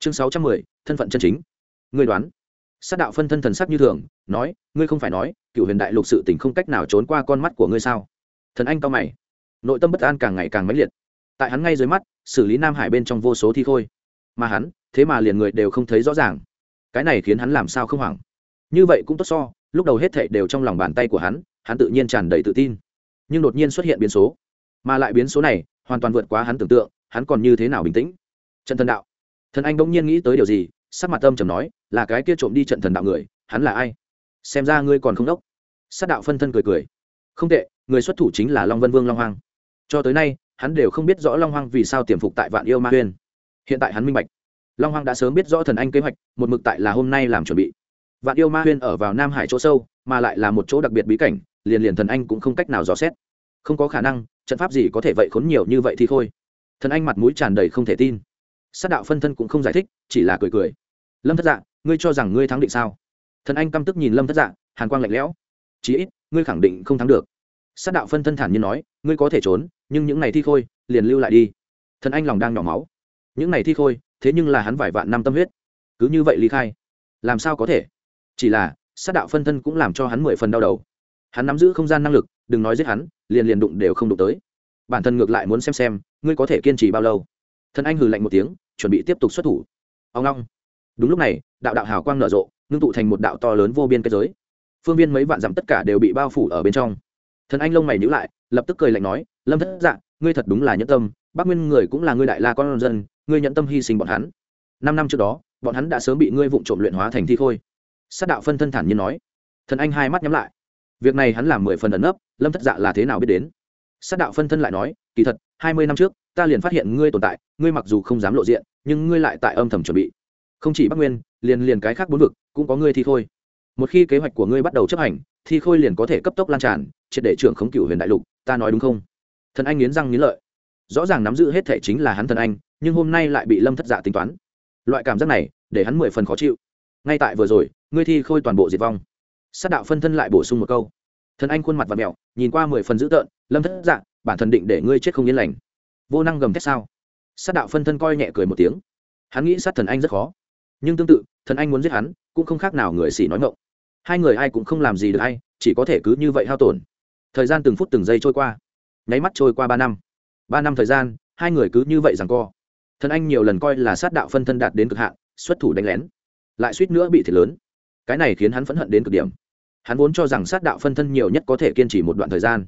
chương sáu trăm mười, thân phận chân chính. Ngươi đoán. Sát đạo phân thân thần sắc như thường, nói, ngươi không phải nói, cựu huyền đại lục sự tình không cách nào trốn qua con mắt của ngươi sao? Thần anh cao mày. Nội tâm bất an càng ngày càng mãnh liệt. Tại hắn ngay dưới mắt, xử lý nam hải bên trong vô số thi khôi. Mà hắn, thế mà liền người đều không thấy rõ ràng. Cái này khiến hắn làm sao không hoảng? Như vậy cũng tốt so, lúc đầu hết thệ đều trong lòng bàn tay của hắn hắn tự nhiên tràn đầy tự tin. Nhưng đột nhiên xuất hiện biến số. Mà lại biến số này, hoàn toàn vượt quá hắn tưởng tượng, hắn còn như thế nào bình tĩnh? Trận thần đạo thần anh bỗng nhiên nghĩ tới điều gì, sắc mặt tâm trầm nói, là cái kia trộm đi trận thần đạo người, hắn là ai? Xem ra ngươi còn không đốc. Sát đạo phân thân cười cười. Không tệ, người xuất thủ chính là long vân vương long hoang. Cho tới nay, hắn đều không biết rõ long hoang vì sao tiềm phục tại vạn yêu ma huyên hiện tại hắn minh bạch. Long hoang đã sớm biết rõ thần anh kế hoạch, một mực tại là hôm nay làm chuẩn bị. Vạn yêu ma huyên ở vào nam hải chỗ sâu, mà lại là một chỗ đặc biệt bí cảnh, liền liền thần anh cũng không cách nào dò xét. Không có khả năng, trận pháp gì có thể vậy khốn nhiều như vậy thì thôi. Thần anh mặt mũi tràn đầy không thể tin sát đạo phân thân cũng không giải thích, chỉ là cười cười. Lâm thất dạ ngươi cho rằng ngươi thắng định sao? Thần anh căm tức nhìn lâm thất dạ hàn quang lạnh lẽo. Chí ít, ngươi khẳng định không thắng được. Sát đạo phân thân thản nhiên nói, ngươi có thể trốn, nhưng những ngày thi khôi, liền lưu lại đi. Thần anh lòng đang nhỏ máu. Những ngày thi khôi, thế nhưng là hắn vài vạn năm tâm huyết. Cứ như vậy ly khai, làm sao có thể? Chỉ là, sát đạo phân thân cũng làm cho hắn mười phần đau đầu. Hắn nắm giữ không gian năng lực, đừng nói giết hắn, liền liền đụng đều không đụng tới. Bản thân ngược lại muốn xem xem, ngươi có thể kiên trì bao lâu? Thần anh hừ lạnh một tiếng, chuẩn bị tiếp tục xuất thủ. Ông long. Đúng lúc này, đạo đạo hào quang nở rộ, ngưng tụ thành một đạo to lớn vô biên kết giới. Phương viên mấy vạn dặm tất cả đều bị bao phủ ở bên trong. Thần anh lông mày nhữ lại, lập tức cười lạnh nói, lâm thất dạ ngươi thật đúng là nhẫn tâm bác nguyên người cũng là ngươi đại la con dân, ngươi nhẫn tâm hy sinh bọn hắn. Năm năm trước đó, bọn hắn đã sớm bị ngươi vụng trộm luyện hóa thành thi khôi. Sát đạo phân thân thản nhiên nói. Thần anh hai mắt nhắm lại. Việc này hắn làm mười phần ẩn nấp, lâm thất dạ là thế nào biết đến? Sát đạo phân thân lại nói, kỳ thật, hai mươi năm trước ta liền phát hiện ngươi tồn tại, ngươi mặc dù không dám lộ diện, nhưng ngươi lại tại âm thầm chuẩn bị. Không chỉ bắc nguyên, liền liền cái khác bốn vực, cũng có ngươi thi khôi. Một khi kế hoạch của ngươi bắt đầu chấp hành, thi khôi liền có thể cấp tốc lan tràn, triệt để trưởng khống cựu huyền đại lục, ta nói đúng không? Thần anh nghiến răng nghiến lợi. Rõ ràng nắm giữ hết thể chính là hắn thần anh, nhưng hôm nay lại bị lâm thất dạ tính toán. Loại cảm giác này, để hắn mười phần khó chịu. Ngay tại vừa rồi, ngươi thi khôi toàn bộ diệt vong. Sát đạo phân thân lại bổ sung một câu. Thần anh khuôn mặt và mẹo nhìn qua mười phần dữ tợn, lâm thất dạ bản thần định để ngươi chết không yên lành vô năng gầm thét sao? Sát đạo phân thân coi nhẹ cười một tiếng. Hắn nghĩ sát thần anh rất khó. Nhưng tương tự, thần anh muốn giết hắn, cũng không khác nào người xỉ nói ngộng hai người ai cũng không làm gì được ai, chỉ có thể cứ như vậy hao tổn. Thời gian từng phút từng giây trôi qua. Nháy mắt trôi qua ba năm. Ba năm thời gian, hai người cứ như vậy rằng co. Thần anh nhiều lần coi là sát đạo phân thân đạt đến cực hạn, xuất thủ đánh lén. Lại suýt nữa bị thiệt lớn. Cái này khiến hắn phẫn hận đến cực điểm. Hắn vốn cho rằng sát đạo phân thân nhiều nhất có thể kiên trì một đoạn thời gian.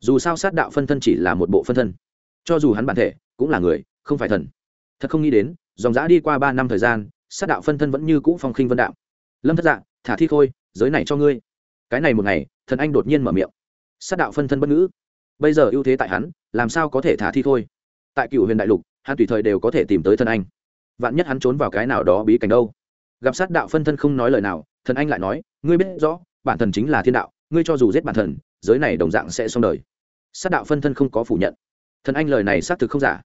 Dù sao sát đạo phân thân chỉ là một bộ phân thân cho dù hắn bản thể cũng là người, không phải thần. Thật không nghĩ đến, dòng giã đi qua ba năm thời gian, sát đạo phân thân vẫn như cũ phong khinh vân đạo. Lâm thất dạ thả thi khôi, giới này cho ngươi. Cái này một ngày, thần anh đột nhiên mở miệng. Sát đạo phân thân bất ngữ. Bây giờ ưu thế tại hắn, làm sao có thể thả thi khôi? Tại cựu huyền đại lục, hắn tùy thời đều có thể tìm tới thần anh. Vạn nhất hắn trốn vào cái nào đó bí cảnh đâu? Gặp sát đạo phân thân không nói lời nào, thần anh lại nói, ngươi biết rõ, bản thần chính là thiên đạo, ngươi cho dù giết bản thần, giới này đồng dạng sẽ xong đời. Sát đạo phân thân không có phủ nhận thần anh lời này xác thực không giả.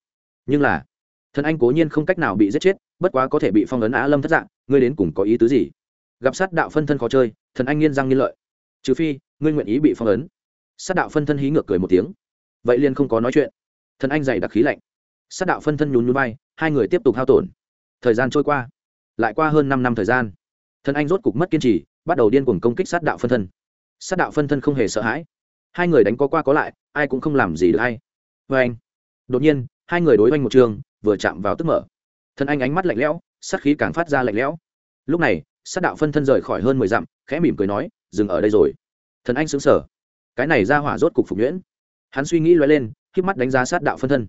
Nhưng là, thần anh cố nhiên không cách nào bị giết chết, bất quá có thể bị phong ấn á lâm thất dạng, ngươi đến cùng có ý tứ gì? Gặp sát đạo phân thân khó chơi, thần anh nghiên răng nghiên lợi. Trừ phi, ngươi nguyện ý bị phong ấn. Sát đạo phân thân hí ngược cười một tiếng. Vậy liên không có nói chuyện. Thần anh dày đặc khí lạnh. Sát đạo phân thân nhún nhún bay hai người tiếp tục hao tổn. Thời gian trôi qua. Lại qua hơn năm năm thời gian. Thần anh rốt cục mất kiên trì, bắt đầu điên cuồng công kích sát đạo phân thân. Sát đạo phân thân không hề sợ hãi. Hai người đánh có qua có lại, ai cũng không làm gì được hay vê anh. Đột nhiên, hai người đối oanh một trường, vừa chạm vào tức mở. Thần anh ánh mắt lạnh lẽo, sát khí càng phát ra lạnh lẽo. Lúc này, sát đạo phân thân rời khỏi hơn mười dặm, khẽ mỉm cười nói, dừng ở đây rồi. Thần anh xứng sở cái này ra hỏa rốt cục phục nhuyễn. Hắn suy nghĩ loay lên k mắt đánh giá sát đạo phân thân.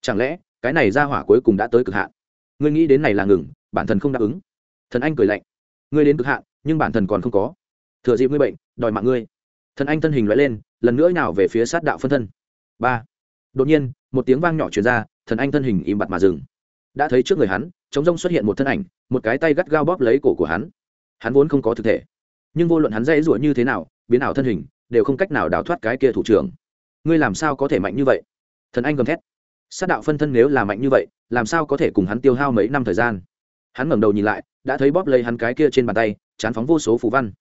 Chẳng lẽ, cái này ra hỏa cuối cùng đã tới cực hạn? Ngươi nghĩ đến này là ngừng, bản thân không đáp ứng. Thần anh cười lạnh. Ngươi đến cực hạn, nhưng bản thân còn không có. Thừa dịp ngươi bệnh, đòi mạng ngươi. Thần anh thân hình loại lên, lần nữa nào về phía sát đạo phân thân. Ba đột nhiên, một tiếng vang nhỏ truyền ra, thần anh thân hình im bặt mà dừng. Đã thấy trước người hắn chống rông xuất hiện một thân ảnh, một cái tay gắt gao bóp lấy cổ của hắn. Hắn vốn không có thực thể, nhưng vô luận hắn dãy rủa như thế nào, biến ảo thân hình, đều không cách nào đào thoát cái kia thủ trưởng. Ngươi làm sao có thể mạnh như vậy? Thần anh gầm thét. Sát đạo phân thân nếu là mạnh như vậy, làm sao có thể cùng hắn tiêu hao mấy năm thời gian? Hắn ngẩng đầu nhìn lại, đã thấy bóp lấy hắn cái kia trên bàn tay, chán phóng vô số phù văn.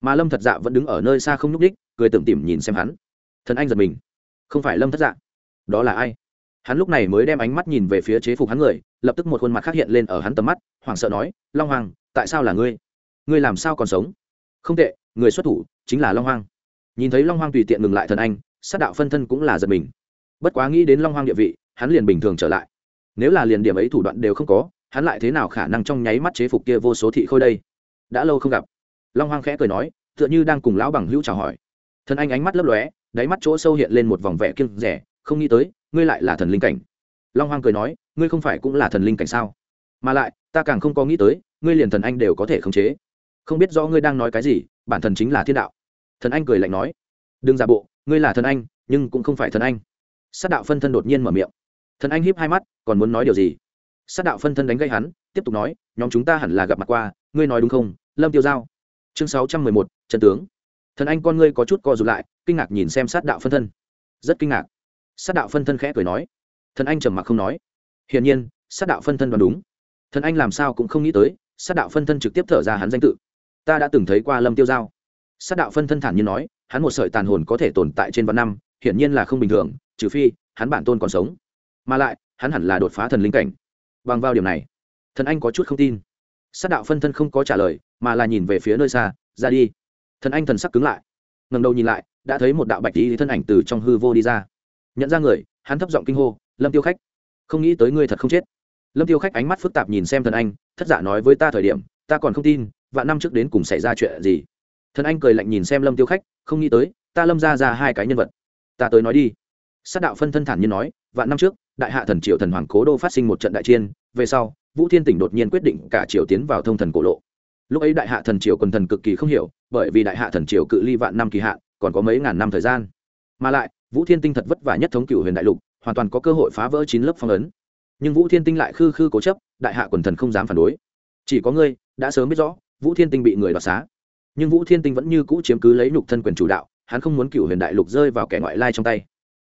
Mà lâm thật dạ vẫn đứng ở nơi xa không nhúc đích cười tưởng tìm nhìn xem hắn. Thần anh giật mình. Không phải lâm thất dạ đó là ai? Hắn lúc này mới đem ánh mắt nhìn về phía chế phục hắn người, lập tức một khuôn mặt khác hiện lên ở hắn tầm mắt, hoảng sợ nói, long hoàng, tại sao là ngươi? Ngươi làm sao còn sống? Không tệ, người xuất thủ chính là long hoàng. Nhìn thấy long hoàng tùy tiện ngừng lại thần anh, sát đạo phân thân cũng là giật mình. Bất quá nghĩ đến long hoàng địa vị, hắn liền bình thường trở lại. Nếu là liền điểm ấy thủ đoạn đều không có, hắn lại thế nào khả năng trong nháy mắt chế phục kia vô số thị khôi đây? Đã lâu không gặp. Long hoàng khẽ cười nói, tựa như đang cùng lão bằng hữu chào hỏi. Thần anh ánh mắt lấp lóe, đáy mắt chỗ sâu hiện lên một vòng vẻ kiêng rẻ không nghĩ tới, ngươi lại là thần linh cảnh. Long Hoang cười nói, ngươi không phải cũng là thần linh cảnh sao? Mà lại, ta càng không có nghĩ tới, ngươi liền thần anh đều có thể khống chế. Không biết rõ ngươi đang nói cái gì, bản thần chính là thiên đạo. Thần anh cười lạnh nói, đừng giả bộ, ngươi là thần anh, nhưng cũng không phải thần anh. Sát đạo phân thân đột nhiên mở miệng. Thần anh hiếp hai mắt, còn muốn nói điều gì? Sát đạo phân thân đánh gây hắn, tiếp tục nói, nhóm chúng ta hẳn là gặp mặt qua, ngươi nói đúng không? Lâm tiêu giao. Chương sáu trăm mười một, trần tướng. Thần anh con ngươi có chút co rụt lại, kinh ngạc nhìn xem sát đạo phân thân. Rất kinh ngạc sát đạo phân thân khẽ cười nói. Thần anh trầm mặc không nói. Hiển nhiên, sát đạo phân thân đoán đúng. Thần anh làm sao cũng không nghĩ tới, sát đạo phân thân trực tiếp thở ra hắn danh tự. Ta đã từng thấy qua lâm tiêu giao. Sát đạo phân thân thản nhiên nói, hắn một sợi tàn hồn có thể tồn tại trên vạn năm, hiển nhiên là không bình thường, trừ phi, hắn bản tôn còn sống. Mà lại, hắn hẳn là đột phá thần linh cảnh. Bằng vào điểm này, thần anh có chút không tin. Sát đạo phân thân không có trả lời, mà là nhìn về phía nơi xa, ra đi. Thần anh thần sắc cứng lại. Ngầm đầu nhìn lại, đã thấy một đạo bạch tí thân ảnh từ trong hư vô đi ra nhận ra người, hắn thấp giọng kinh hô, lâm tiêu khách, không nghĩ tới ngươi thật không chết. Lâm tiêu khách ánh mắt phức tạp nhìn xem thần anh, thất giả nói với ta thời điểm, ta còn không tin vạn năm trước đến cùng xảy ra chuyện gì. Thần anh cười lạnh nhìn xem lâm tiêu khách, không nghĩ tới, ta lâm ra ra hai cái nhân vật. Ta tới nói đi. Sát đạo phân thân thản nhiên nói, vạn năm trước, đại hạ thần triệu thần hoàng cố đô phát sinh một trận đại chiên về sau, vũ thiên tỉnh đột nhiên quyết định cả triều tiến vào thông thần cổ lộ. Lúc ấy đại hạ thần triều quần thần cực kỳ không hiểu, bởi vì đại hạ thần triều cự ly vạn năm kỳ hạn, còn có mấy ngàn năm thời gian. Mà lại vũ thiên tinh thật vất vả nhất thống cựu huyền đại lục, hoàn toàn có cơ hội phá vỡ chín lớp phong ấn. Nhưng vũ thiên tinh lại khư khư cố chấp, đại hạ quần thần không dám phản đối. Chỉ có ngươi, đã sớm biết rõ, vũ thiên tinh bị người đoạt xá. Nhưng vũ thiên tinh vẫn như cũ chiếm cứ lấy nhục thân quyền chủ đạo, hắn không muốn cựu huyền đại lục rơi vào kẻ ngoại lai trong tay.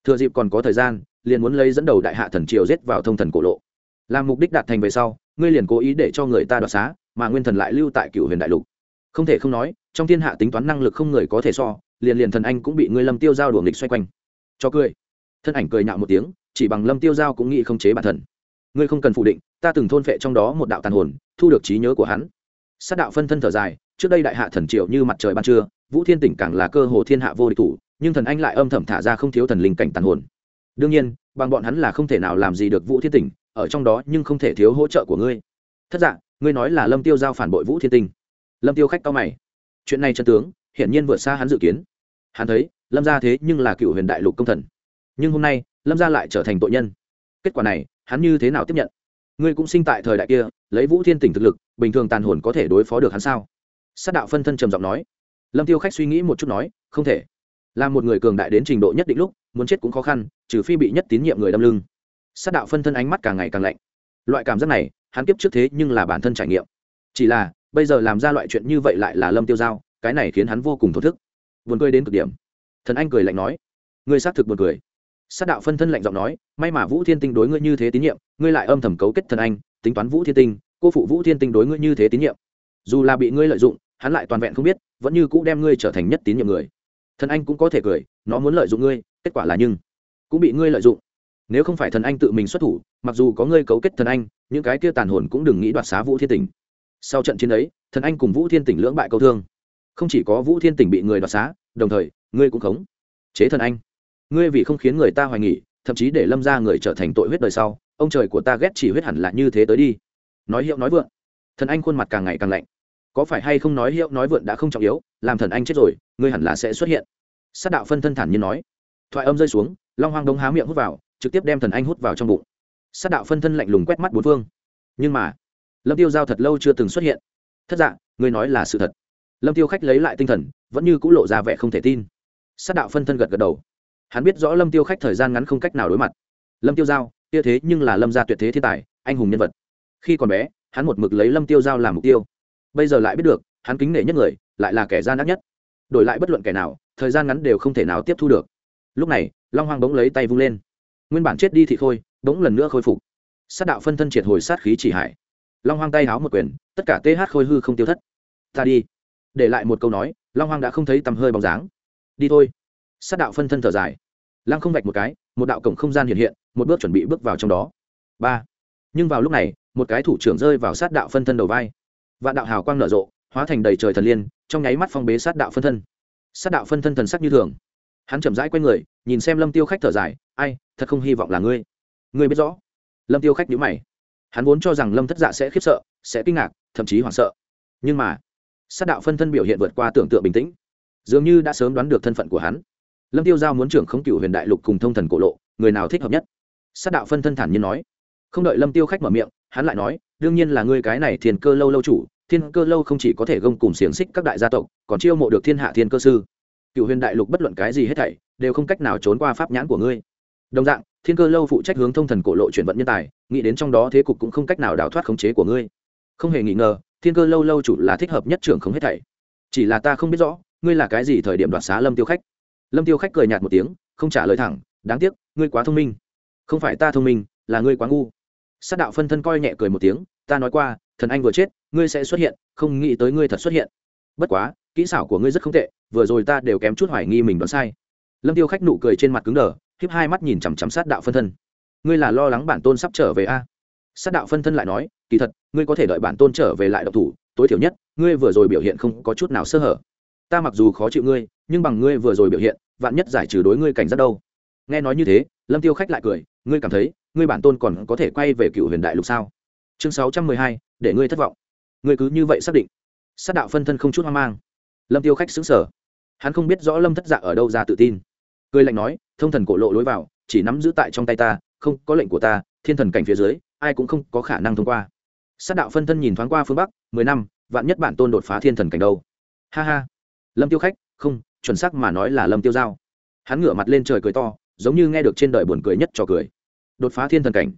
Thừa dịp còn có thời gian, liền muốn lấy dẫn đầu đại hạ thần triều giết vào thông thần cổ lộ. Làm mục đích đạt thành về sau, ngươi liền cố ý để cho người ta đoạt xá, mà nguyên thần lại lưu tại cựu huyền đại lục. Không thể không nói, trong thiên hạ tính toán năng lực không người có thể so, liền liền thần anh cũng bị ngươi lâm tiêu giao đuổi nghịch xoay quanh cho cười. Thân ảnh cười nhạo một tiếng, chỉ bằng lâm tiêu giao cũng nghĩ không chế bản thân. Ngươi không cần phủ định, ta từng thôn phệ trong đó một đạo tàn hồn, thu được trí nhớ của hắn. Sát đạo phân thân thở dài, trước đây đại hạ thần triệu như mặt trời ban trưa, vũ thiên tỉnh càng là cơ hồ thiên hạ vô địch thủ, nhưng thần anh lại âm thầm thả ra không thiếu thần linh cảnh tàn hồn. Đương nhiên, bằng bọn hắn là không thể nào làm gì được vũ thiên tỉnh, ở trong đó nhưng không thể thiếu hỗ trợ của ngươi. Thất dạng ngươi nói là lâm tiêu giao phản bội vũ thiên tinh. Lâm tiêu khách cao mày. Chuyện này chân tướng, hiển nhiên vượt xa hắn dự kiến. Hắn thấy lâm gia thế nhưng là cựu huyền đại lục công thần. Nhưng hôm nay, lâm gia lại trở thành tội nhân. Kết quả này, hắn như thế nào tiếp nhận? Ngươi cũng sinh tại thời đại kia, lấy vũ thiên tỉnh thực lực, bình thường tàn hồn có thể đối phó được hắn sao? Sát đạo phân thân trầm giọng nói. Lâm tiêu khách suy nghĩ một chút nói, không thể. Là một người cường đại đến trình độ nhất định lúc, muốn chết cũng khó khăn, trừ phi bị nhất tín nhiệm người đâm lưng. Sát đạo phân thân ánh mắt càng ngày càng lạnh. Loại cảm giác này, hắn kiếp trước thế nhưng là bản thân trải nghiệm. Chỉ là, bây giờ làm ra loại chuyện như vậy lại là lâm tiêu giao, cái này khiến hắn vô cùng thổ thức. Buồn cười đến cực điểm thần anh cười lạnh nói, ngươi xác thực buồn cười. Sát đạo phân thân lạnh giọng nói, may mà vũ thiên tinh đối ngươi như thế tín nhiệm, ngươi lại âm thầm cấu kết thần anh, tính toán vũ thiên tinh, cô phụ vũ thiên tinh đối ngươi như thế tín nhiệm. Dù là bị ngươi lợi dụng, hắn lại toàn vẹn không biết, vẫn như cũ đem ngươi trở thành nhất tín nhiệm người. Thần anh cũng có thể cười, nó muốn lợi dụng ngươi, kết quả là nhưng cũng bị ngươi lợi dụng. Nếu không phải thần anh tự mình xuất thủ, mặc dù có ngươi cấu kết thần anh, những cái kia tàn hồn cũng đừng nghĩ đoạt xá vũ thiên tỉnh sau trận chiến ấy, thần anh cùng vũ thiên tỉnh lưỡng bại câu thương. Không chỉ có vũ thiên tỉnh bị người đoạt xá, đồng thời ngươi cũng khống. Chế thần anh, ngươi vì không khiến người ta hoài nghỉ thậm chí để lâm ra người trở thành tội huyết đời sau, ông trời của ta ghét chỉ huyết hẳn là như thế tới đi. Nói hiệu nói vượng. Thần anh khuôn mặt càng ngày càng lạnh. Có phải hay không nói hiệu nói vượng đã không trọng yếu, làm thần anh chết rồi, ngươi hẳn là sẽ xuất hiện. Sát đạo phân thân thản nhiên nói. Thoại âm rơi xuống, long hoang đông há miệng hút vào, trực tiếp đem thần anh hút vào trong bụng. Sát đạo phân thân lạnh lùng quét mắt bốn phương. Nhưng mà, lâm tiêu giao thật lâu chưa từng xuất hiện. Thất dạng ngươi nói là sự thật. Lâm tiêu khách lấy lại tinh thần, vẫn như c ũ lộ ra vẻ không thể tin sát đạo phân thân gật gật đầu. Hắn biết rõ lâm tiêu khách thời gian ngắn không cách nào đối mặt. Lâm tiêu giao, kia thế nhưng là lâm gia tuyệt thế thiên tài, anh hùng nhân vật. Khi còn bé, hắn một mực lấy lâm tiêu giao làm mục tiêu. Bây giờ lại biết được, hắn kính nể nhất người, lại là kẻ gian ác nhất. Đổi lại bất luận kẻ nào, thời gian ngắn đều không thể nào tiếp thu được. Lúc này, long hoang bỗng lấy tay vung lên. Nguyên bản chết đi thì khôi bỗng lần nữa khôi phục. Sát đạo phân thân triệt hồi sát khí chỉ hải long hoang tay háo một quyền, tất cả th khôi hư không tiêu thất. Ta đi. Để lại một câu nói, long hoang đã không thấy tầm hơi bóng dáng đi thôi. Sát đạo phân thân thở dài. Lăng không vạch một cái, một đạo cổng không gian hiện hiện, một bước chuẩn bị bước vào trong đó. Ba. Nhưng vào lúc này, một cái thủ trưởng rơi vào sát đạo phân thân đầu vai. Vạn đạo hào quang nở rộ, hóa thành đầy trời thần liên, trong nháy mắt phong bế sát đạo phân thân. Sát đạo phân thân thần sắc như thường. Hắn chậm rãi q u a y người, nhìn xem lâm tiêu khách thở dài, ai, thật không hy vọng là ngươi. Ngươi biết rõ. Lâm tiêu khách nhữ mày. Hắn vốn cho rằng lâm thất dạ sẽ khiếp sợ, sẽ kinh ngạc, thậm chí hoảng sợ. Nhưng mà, sát đạo phân thân biểu hiện vượt qua tưởng tượng bình tĩnh dường như đã sớm đoán được thân phận của hắn. Lâm tiêu giao muốn trưởng không cựu huyền đại lục cùng thông thần cổ lộ, người nào thích hợp nhất? Sát đạo phân thân thản nhiên nói. Không đợi lâm tiêu khách mở miệng, hắn lại nói, đương nhiên là ngươi cái này thiên cơ lâu lâu chủ, thiên cơ lâu không chỉ có thể gông cùng xiềng xích các đại gia tộc, còn chiêu mộ được thiên hạ thiên cơ sư. Cựu huyền đại lục bất luận cái gì hết thảy, đều không cách nào trốn qua pháp nhãn của ngươi. Đồng dạng, thiên cơ lâu phụ trách hướng thông thần cổ lộ chuyển vận nhân tài, nghĩ đến trong đó thế cục cũng không cách nào đào thoát khống chế của ngươi. Không hề nghi ngờ, thiên cơ lâu lâu chủ là thích hợp nhất trưởng không hết thảy. Chỉ là ta không biết rõ ngươi là cái gì thời điểm đoạt xá lâm tiêu khách? Lâm tiêu khách cười nhạt một tiếng, không trả lời thẳng, đáng tiếc, ngươi quá thông minh. Không phải ta thông minh, là ngươi quá ngu. Sát đạo phân thân coi nhẹ cười một tiếng, ta nói qua, thần anh vừa chết, ngươi sẽ xuất hiện, không nghĩ tới ngươi thật xuất hiện. Bất quá, kỹ xảo của ngươi rất không tệ, vừa rồi ta đều kém chút hoài nghi mình đoán sai. Lâm tiêu khách nụ cười trên mặt cứng đờ khiếp hai mắt nhìn chằm chằm sát đạo phân thân. Ngươi là lo lắng bản tôn sắp trở về a? Sát đạo phân thân lại nói, kỳ thật, ngươi có thể đợi bản tôn trở về lại độc thủ, tối thiểu nhất, ngươi vừa rồi biểu hiện không có chút nào sơ hở ta mặc dù khó chịu ngươi, nhưng bằng ngươi vừa rồi biểu hiện, vạn nhất giải trừ đối ngươi cảnh giác đâu. Nghe nói như thế, lâm tiêu khách lại cười, ngươi cảm thấy, ngươi bản tôn còn có thể quay về cựu huyền đại lục sao? Chương sáu trăm mười hai, để ngươi thất vọng. Ngươi cứ như vậy xác định. Sát đạo phân thân không chút hoang mang. Lâm tiêu khách xứng sở hắn không biết rõ lâm thất dạ ở đâu ra tự tin. Cười lạnh nói, thông thần cổ lộ lối vào, chỉ nắm giữ tại trong tay ta, không có lệnh của ta, thiên thần cảnh phía dưới, ai cũng không có khả năng thông qua. Sát đạo phân thân nhìn thoáng qua phương bắc, mười năm, vạn nhất bản tôn đột phá thiên thần cảnh đâu? Ha ha lâm tiêu khách, không, chuẩn xác mà nói là lâm tiêu giao. Hắn ngửa mặt lên trời cười to, giống như nghe được trên đời buồn cười nhất cho cười. Đột phá thiên thần cảnh.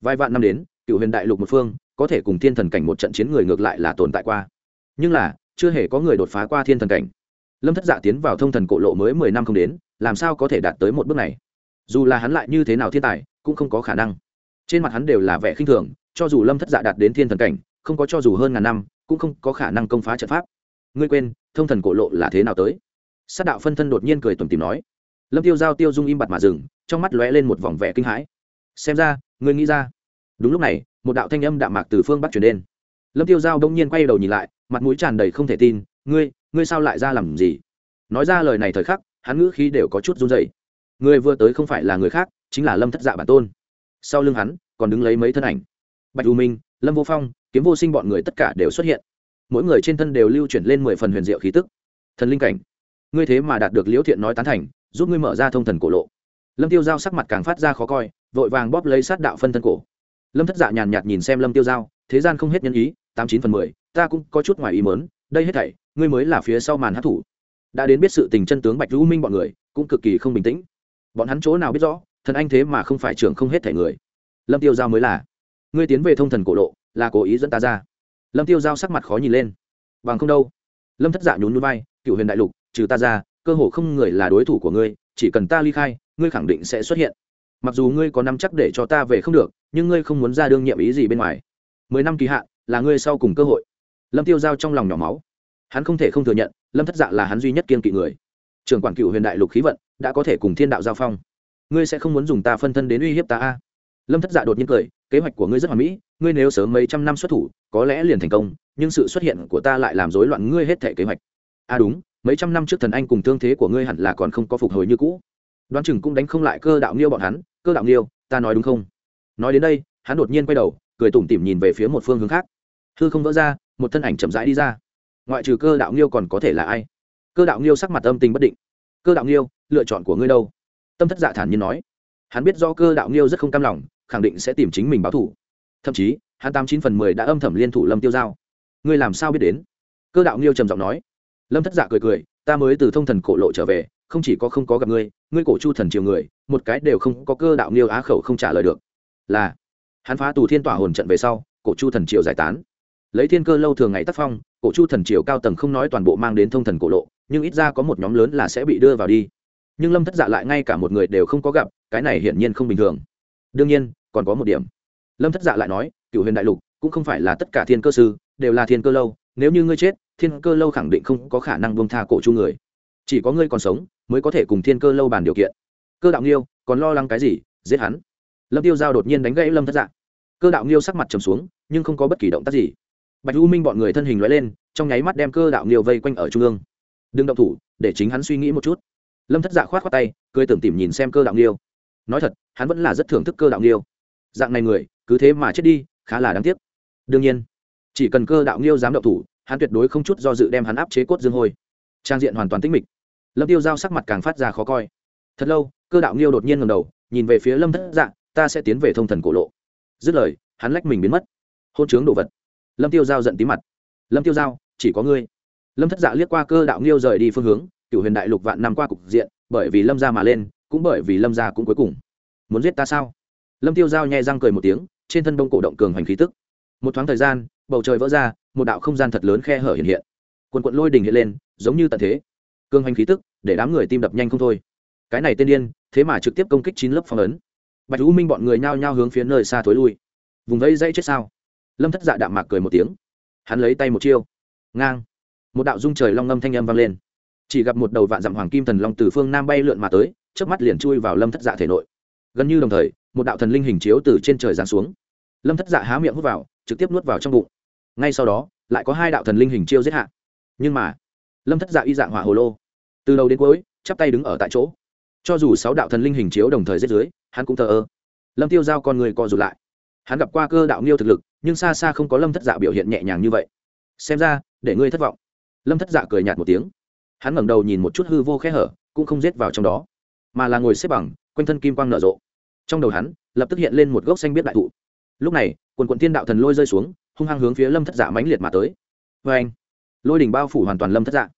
Vài vạn năm đến, cựu huyền đại lục một phương, có thể cùng thiên thần cảnh một trận chiến người ngược lại là tồn tại qua. Nhưng là, chưa hề có người đột phá qua thiên thần cảnh. Lâm thất dạ tiến vào thông thần cổ lộ mới mười năm không đến, làm sao có thể đạt tới một bước này? Dù là hắn lại như thế nào thiên tài, cũng không có khả năng. Trên mặt hắn đều là vẻ khinh thường, cho dù lâm thất dạ đạt đến thiên thần cảnh, không có cho dù hơn ngàn năm, cũng không có khả năng công phá trận pháp. Ngươi quên thông thần cổ lộ là thế nào tới? Sát đạo phân thân đột nhiên cười tuần tìm nói. Lâm tiêu giao tiêu dung im bặt mà dừng, trong mắt lóe lên một vòng vẻ kinh hãi. Xem ra, ngươi nghĩ ra. Đúng lúc này, một đạo thanh âm đạm mạc từ phương bắc truyền đến. Lâm tiêu giao đông nhiên quay đầu nhìn lại, mặt mũi tràn đầy không thể tin, ngươi ngươi sao lại ra làm gì? Nói ra lời này thời khắc, hắn ngữ khí đều có chút run rẩy. Người vừa tới không phải là người khác, chính là lâm thất dạ bản tôn. Sau lưng hắn, còn đứng lấy mấy thân ảnh. Bạch u minh, lâm vô phong, kiếm vô sinh bọn người tất cả đều xuất hiện mỗi người trên thân đều lưu chuyển lên mười phần huyền diệu khí tức. Thần linh cảnh, ngươi thế mà đạt được liễu thiện nói tán thành, giúp ngươi mở ra thông thần cổ lộ. Lâm tiêu giao sắc mặt càng phát ra khó coi, vội vàng bóp lấy sát đạo phân thân cổ. Lâm thất dạ nhàn nhạt nhìn xem lâm tiêu giao, thế gian không hết nhân ý, tám chín phần mười, ta cũng có chút ngoài ý mớn đây hết thảy, ngươi mới là phía sau màn hát thủ đã đến biết sự tình chân tướng bạch lũ minh bọn người, cũng cực kỳ không bình tĩnh. Bọn hắn chỗ nào biết rõ, thần anh thế mà không phải trưởng không hết thảy người. Lâm tiêu giao mới là, ngươi tiến về thông thần cổ lộ, là cố ý dẫn ta ra lâm tiêu giao sắc mặt khó nhìn lên. Bằng không đâu. Lâm thất dạ nhún núi vai, cựu huyền đại lục, trừ ta ra, cơ hồ không người là đối thủ của ngươi, chỉ cần ta ly khai, ngươi khẳng định sẽ xuất hiện. Mặc dù ngươi có năm chắc để cho ta về không được, nhưng ngươi không muốn ra đương nhiệm ý gì bên ngoài. Mười năm kỳ hạn, là ngươi sau cùng cơ hội. Lâm tiêu giao trong lòng nhỏ máu. Hắn không thể không thừa nhận, lâm thất dạ là hắn duy nhất kiên kỵ người. Trưởng quản cựu huyền đại lục khí vận, đã có thể cùng thiên đạo giao phong. Ngươi sẽ không muốn dùng ta phân thân đến uy hiếp ta a? Lâm thất dạ đột nhiên cười, kế hoạch của ngươi rất hoàn mỹ, ngươi nếu sớm mấy trăm năm xuất thủ, có lẽ liền thành công, nhưng sự xuất hiện của ta lại làm rối loạn ngươi hết thể kế hoạch. À đúng, mấy trăm năm trước thần anh cùng thương thế của ngươi hẳn là còn không có phục hồi như cũ. Đoán chừng cũng đánh không lại cơ đạo nghiêu bọn hắn, cơ đạo nghiêu, ta nói đúng không? Nói đến đây, hắn đột nhiên quay đầu, cười tủm tỉm nhìn về phía một phương hướng khác. Hư không vỡ ra, một thân ảnh chậm rãi đi ra. Ngoại trừ cơ đạo nghiêu còn có thể là ai? Cơ đạo nghiêu sắc mặt âm tình bất định. Cơ đạo nghiêu, lựa chọn của ngươi đâu? Tâm thất dạ thản nhiên nói hắn biết do cơ đạo nghiêu rất không cam lòng, khẳng định sẽ tìm chính mình báo thủ thậm chí, hắn tám chín phần mười đã âm thầm liên thủ lâm tiêu giao. Ngươi làm sao biết đến? Cơ đạo nghiêu trầm giọng nói. Lâm thất dạ cười cười, ta mới từ thông thần cổ lộ trở về, không chỉ có không có gặp ngươi ngươi cổ chu thần triều người, một cái đều không có cơ đạo nghiêu á khẩu không trả lời được. Là, hắn phá tù thiên tỏa hồn trận về sau, cổ chu thần triều giải tán. Lấy thiên cơ lâu thường ngày tác phong, cổ chu thần triều cao tầng không nói toàn bộ mang đến thông thần cổ lộ, nhưng ít ra có một nhóm lớn là sẽ bị đưa vào đi nhưng lâm thất dạ lại ngay cả một người đều không có gặp, cái này hiển nhiên không bình thường. đương nhiên, còn có một điểm. lâm thất dạ lại nói, cựu huyền đại lục cũng không phải là tất cả thiên cơ sư, đều là thiên cơ lâu, nếu như ngươi chết, thiên cơ lâu khẳng định không có khả năng buông tha cổ chu người. chỉ có ngươi còn sống, mới có thể cùng thiên cơ lâu bàn điều kiện. cơ đạo nghiêu, còn lo lắng cái gì, giết hắn. lâm tiêu giao đột nhiên đánh gãy lâm thất dạ. cơ đạo nghiêu sắc mặt trầm xuống, nhưng không có bất kỳ động tác gì. bạch u minh bọn người thân hình loại lên, trong nháy mắt đem cơ đạo nghiêu vây quanh ở trung ương. đừng động thủ, để chính hắn suy nghĩ một chút lâm thất dạ khoát khoát tay cười tưởng tìm nhìn xem cơ đạo nghiêu nói thật hắn vẫn là rất thưởng thức cơ đạo nghiêu dạng này người cứ thế mà chết đi khá là đáng tiếc đương nhiên chỉ cần cơ đạo nghiêu dám động thủ hắn tuyệt đối không chút do dự đem hắn áp chế cốt dương hôi trang diện hoàn toàn tĩnh mịch lâm tiêu giao sắc mặt càng phát ra khó coi thật lâu cơ đạo nghiêu đột nhiên ngầm đầu nhìn về phía lâm thất dạ ta sẽ tiến về thông thần cổ lộ dứt lời hắn lách mình biến mất hôn chướng đồ vật lâm tiêu giao giận tí mặt lâm tiêu giao chỉ có ngươi lâm thất dạ liếc qua cơ đạo nghiêu rời đi phương hướng cựu huyền đại lục vạn năm qua cục diện, bởi vì lâm gia mà lên, cũng bởi vì lâm gia cũng cuối cùng. Muốn giết ta sao? Lâm tiêu giao nhẹ răng cười một tiếng, trên thân đông cổ động cường hoành khí tức. Một thoáng thời gian, bầu trời vỡ ra, một đạo không gian thật lớn khe hở hiện hiện. Quần quận lôi đình hiện lên, giống như tận thế. Cường hoành khí tức, để đám người tim đập nhanh không thôi. Cái này tên điên, thế mà trực tiếp công kích chín lớp phong ấn. Bạch u minh bọn người nhao nhao hướng phía nơi xa thối lui. Vùng vây dãy chết sao? Lâm thất dạ đạm mạc cười một tiếng. Hắn lấy tay một chiêu. Ngang. Một đạo dung trời long ngâm thanh âm vang lên chỉ gặp một đầu vạn dặm hoàng kim thần long từ phương nam bay lượn mà tới trước mắt liền chui vào lâm thất dạ thể nội. Gần như đồng thời, một đạo thần linh hình chiếu từ trên trời giáng xuống. Lâm thất dạ há miệng hút vào, trực tiếp nuốt vào trong bụng. Ngay sau đó, lại có hai đạo thần linh hình chiêu giết hạ. Nhưng mà, lâm thất dạ y dạng hỏa hồ lô. Từ đầu đến cuối, chắp tay đứng ở tại chỗ. Cho dù sáu đạo thần linh hình chiếu đồng thời giết dưới, hắn cũng thờ ơ. Lâm tiêu giao con người co rụt lại. Hắn gặp qua cơ đạo nghiêu thực lực, nhưng xa xa không có lâm thất dạ biểu hiện nhẹ nhàng như vậy. Xem ra, để ngươi thất vọng. Lâm thất dạ cười nhạt một tiếng hắn ngẩng đầu nhìn một chút hư vô khe hở cũng không rết vào trong đó mà là ngồi xếp bằng quanh thân kim quang nở rộ. Trong đầu hắn lập tức hiện lên một gốc xanh biết đại thụ. Lúc này quần quận thiên đạo thần lôi rơi xuống hung hăng hướng phía lâm thất dạ mãnh liệt mà tới. Vê anh lôi đỉnh bao phủ hoàn toàn lâm thất dạ.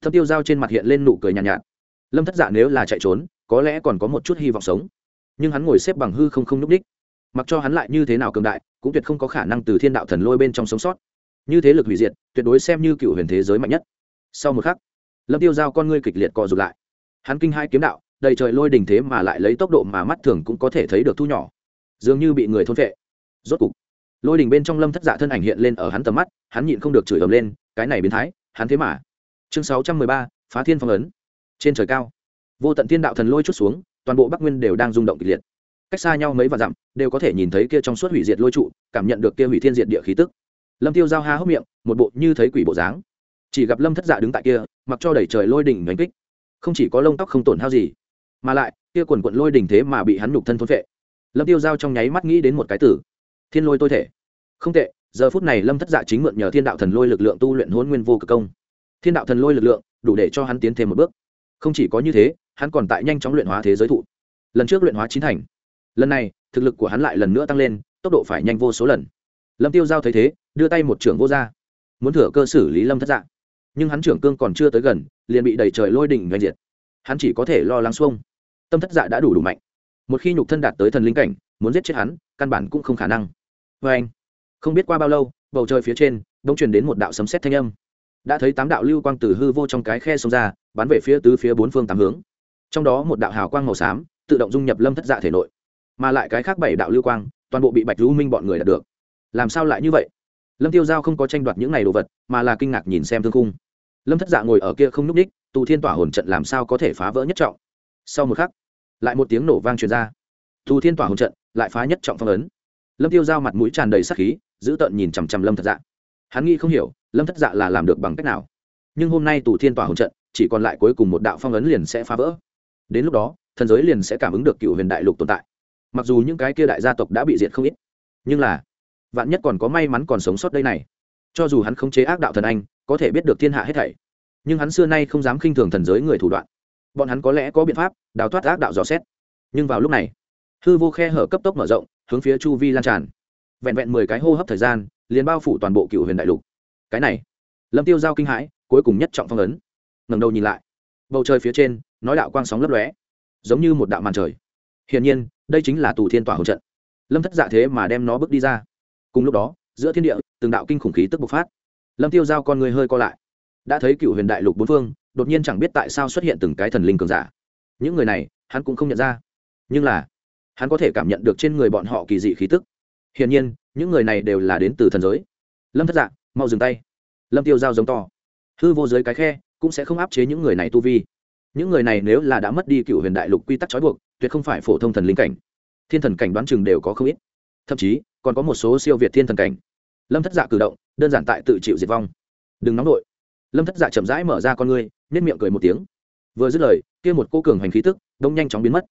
Thâm tiêu dao trên mặt hiện lên nụ cười nhàn nhạt, nhạt. Lâm thất dạ nếu là chạy trốn có lẽ còn có một chút hy vọng sống. Nhưng hắn ngồi xếp bằng hư không không n ú c đích mặc cho hắn lại như thế nào cường đại cũng tuyệt không có khả năng từ thiên đạo thần lôi bên trong sống sót. Như thế lực hủy diệt tuyệt đối xem như cựu huyền thế giới mạnh nhất. Sau một khắc lâm tiêu giao con ngươi kịch liệt co rụt lại. Hắn kinh hai kiếm đạo, đầy trời lôi đình thế mà lại lấy tốc độ mà mắt thường cũng có thể thấy được thu nhỏ. Dường như bị người thôn vệ rốt cục, lôi đình bên trong lâm thất dạ thân ảnh hiện lên ở hắn tầm mắt, hắn nhịn không được chửi ầm lên, cái này biến thái, hắn thế mà. Chương sáu trăm mười ba, phá thiên phong ấn. Trên trời cao, vô tận thiên đạo thần lôi chút xuống, toàn bộ bắc nguyên đều đang rung động kịch liệt. Cách xa nhau mấy vạn dặm, đều có thể nhìn thấy kia trong suốt hủy diệt lôi trụ, cảm nhận được kia hủy thiên diệt địa khí tức. Lâm tiêu giao ha hốc miệng, một bộ như thấy quỷ bộ dáng chỉ gặp lâm thất dạ đứng tại kia, mặc cho đẩy trời lôi đỉnh đánh kích. Không chỉ có lông tóc không tổn hao gì, mà lại, kia quần quận lôi đỉnh thế mà bị hắn nhục thân thôn vệ lâm tiêu giao trong nháy mắt nghĩ đến một cái tử. Thiên lôi tôi thể. Không tệ, giờ phút này lâm thất dạ chính mượn nhờ thiên đạo thần lôi lực lượng tu luyện hôn nguyên vô cực công. Thiên đạo thần lôi lực lượng, đủ để cho hắn tiến thêm một bước. Không chỉ có như thế, hắn còn tại nhanh chóng luyện hóa thế giới thụ. Lần trước luyện hóa chín thành, lần này, thực lực của hắn lại lần nữa tăng lên, tốc độ phải nhanh vô số lần. Lâm tiêu giao thấy thế, đưa tay một trưởng vô ra. Muốn thừa cơ xử lý lâm thất dạ nhưng hắn trưởng cương còn chưa tới gần, liền bị đẩy trời lôi đỉnh doanh diệt. Hắn chỉ có thể lo lắng xuông. Tâm thất dạ đã đủ đủ mạnh. Một khi nhục thân đạt tới thần linh cảnh, muốn giết chết hắn, căn bản cũng không khả năng. Vê anh, không biết qua bao lâu, bầu trời phía trên đông truyền đến một đạo sấm sét thanh âm. Đã thấy tám đạo lưu quang từ hư vô trong cái khe xông ra, bắn về phía tứ phía bốn phương tám hướng. Trong đó một đạo hào quang màu xám, tự động dung nhập lâm thất dạ thể nội. Mà lại cái khác bảy đạo lưu quang, toàn bộ bị bạch lưu minh bọn người đạt được. Làm sao lại như vậy? Lâm tiêu giao không có tranh đoạt những này đồ vật, mà là kinh ngạc nhìn xem thương khung lâm thất dạ ngồi ở kia không n ú c ních tù thiên tỏa hồn trận làm sao có thể phá vỡ nhất trọng? Sau một khắc, lại một tiếng nổ vang truyền ra. Tù thiên tỏa hồn trận lại phá nhất trọng phong ấn. Lâm tiêu giao mặt mũi tràn đầy sắc khí, giữ tợn nhìn chằm chằm lâm thất dạ. Hắn nghĩ không hiểu, lâm thất dạ là làm được bằng cách nào? Nhưng hôm nay tù thiên tỏa hồn trận, chỉ còn lại cuối cùng một đạo phong ấn liền sẽ phá vỡ. Đến lúc đó, thần giới liền sẽ cảm ứng được cựu huyền đại lục tồn tại. Mặc dù những cái kia đại gia tộc đã bị diệt không ít, nhưng là, vạn nhất còn có may mắn còn sống sót đây này. Cho dù hắn không chế ác đạo thần anh có thể biết được thiên hạ hết thảy. Nhưng hắn xưa nay không dám khinh thường thần giới người thủ đoạn. Bọn hắn có lẽ có biện pháp, đào thoát ác đạo dò xét. Nhưng vào lúc này, hư vô khe hở cấp tốc mở rộng, hướng phía chu vi lan tràn. Vẹn vẹn mười cái hô hấp thời gian, liền bao phủ toàn bộ cựu huyền đại lục. Cái này, lâm tiêu giao kinh hãi, cuối cùng nhất trọng phong ấn. Ngẩng đầu nhìn lại, bầu trời phía trên, nói đạo quang sóng lấp lóe, giống như một đạo màn trời. Hiển nhiên, đây chính là tù thiên tỏa hậu trận. Lâm thất dạ thế mà đem nó bước đi ra. Cùng lúc đó, giữa thiên địa, từng đạo kinh khủng khí tức bộc phát lâm tiêu giao con người hơi co lại. Đã thấy cựu huyền đại lục bốn phương, đột nhiên chẳng biết tại sao xuất hiện từng cái thần linh cường giả. Những người này, hắn cũng không nhận ra. Nhưng là, hắn có thể cảm nhận được trên người bọn họ kỳ dị khí tức. Hiển nhiên, những người này đều là đến từ thần giới. Lâm thất dạ mau dừng tay. Lâm tiêu giao giống to. Hư vô giới cái khe, cũng sẽ không áp chế những người này tu vi. Những người này nếu là đã mất đi cựu huyền đại lục quy tắc trói buộc, tuyệt không phải phổ thông thần linh cảnh. Thiên thần cảnh đoán chừng đều có không ít. Thậm chí, còn có một số siêu việt thiên thần cảnh lâm thất dạ cử động, đơn giản tại tự chịu diệt vong. Đừng nóng nổi lâm thất dạ chậm rãi mở ra con ngươi nếp miệng cười một tiếng. Vừa dứt lời, kia một cô cường hành khí tức, đông nhanh chóng biến mất.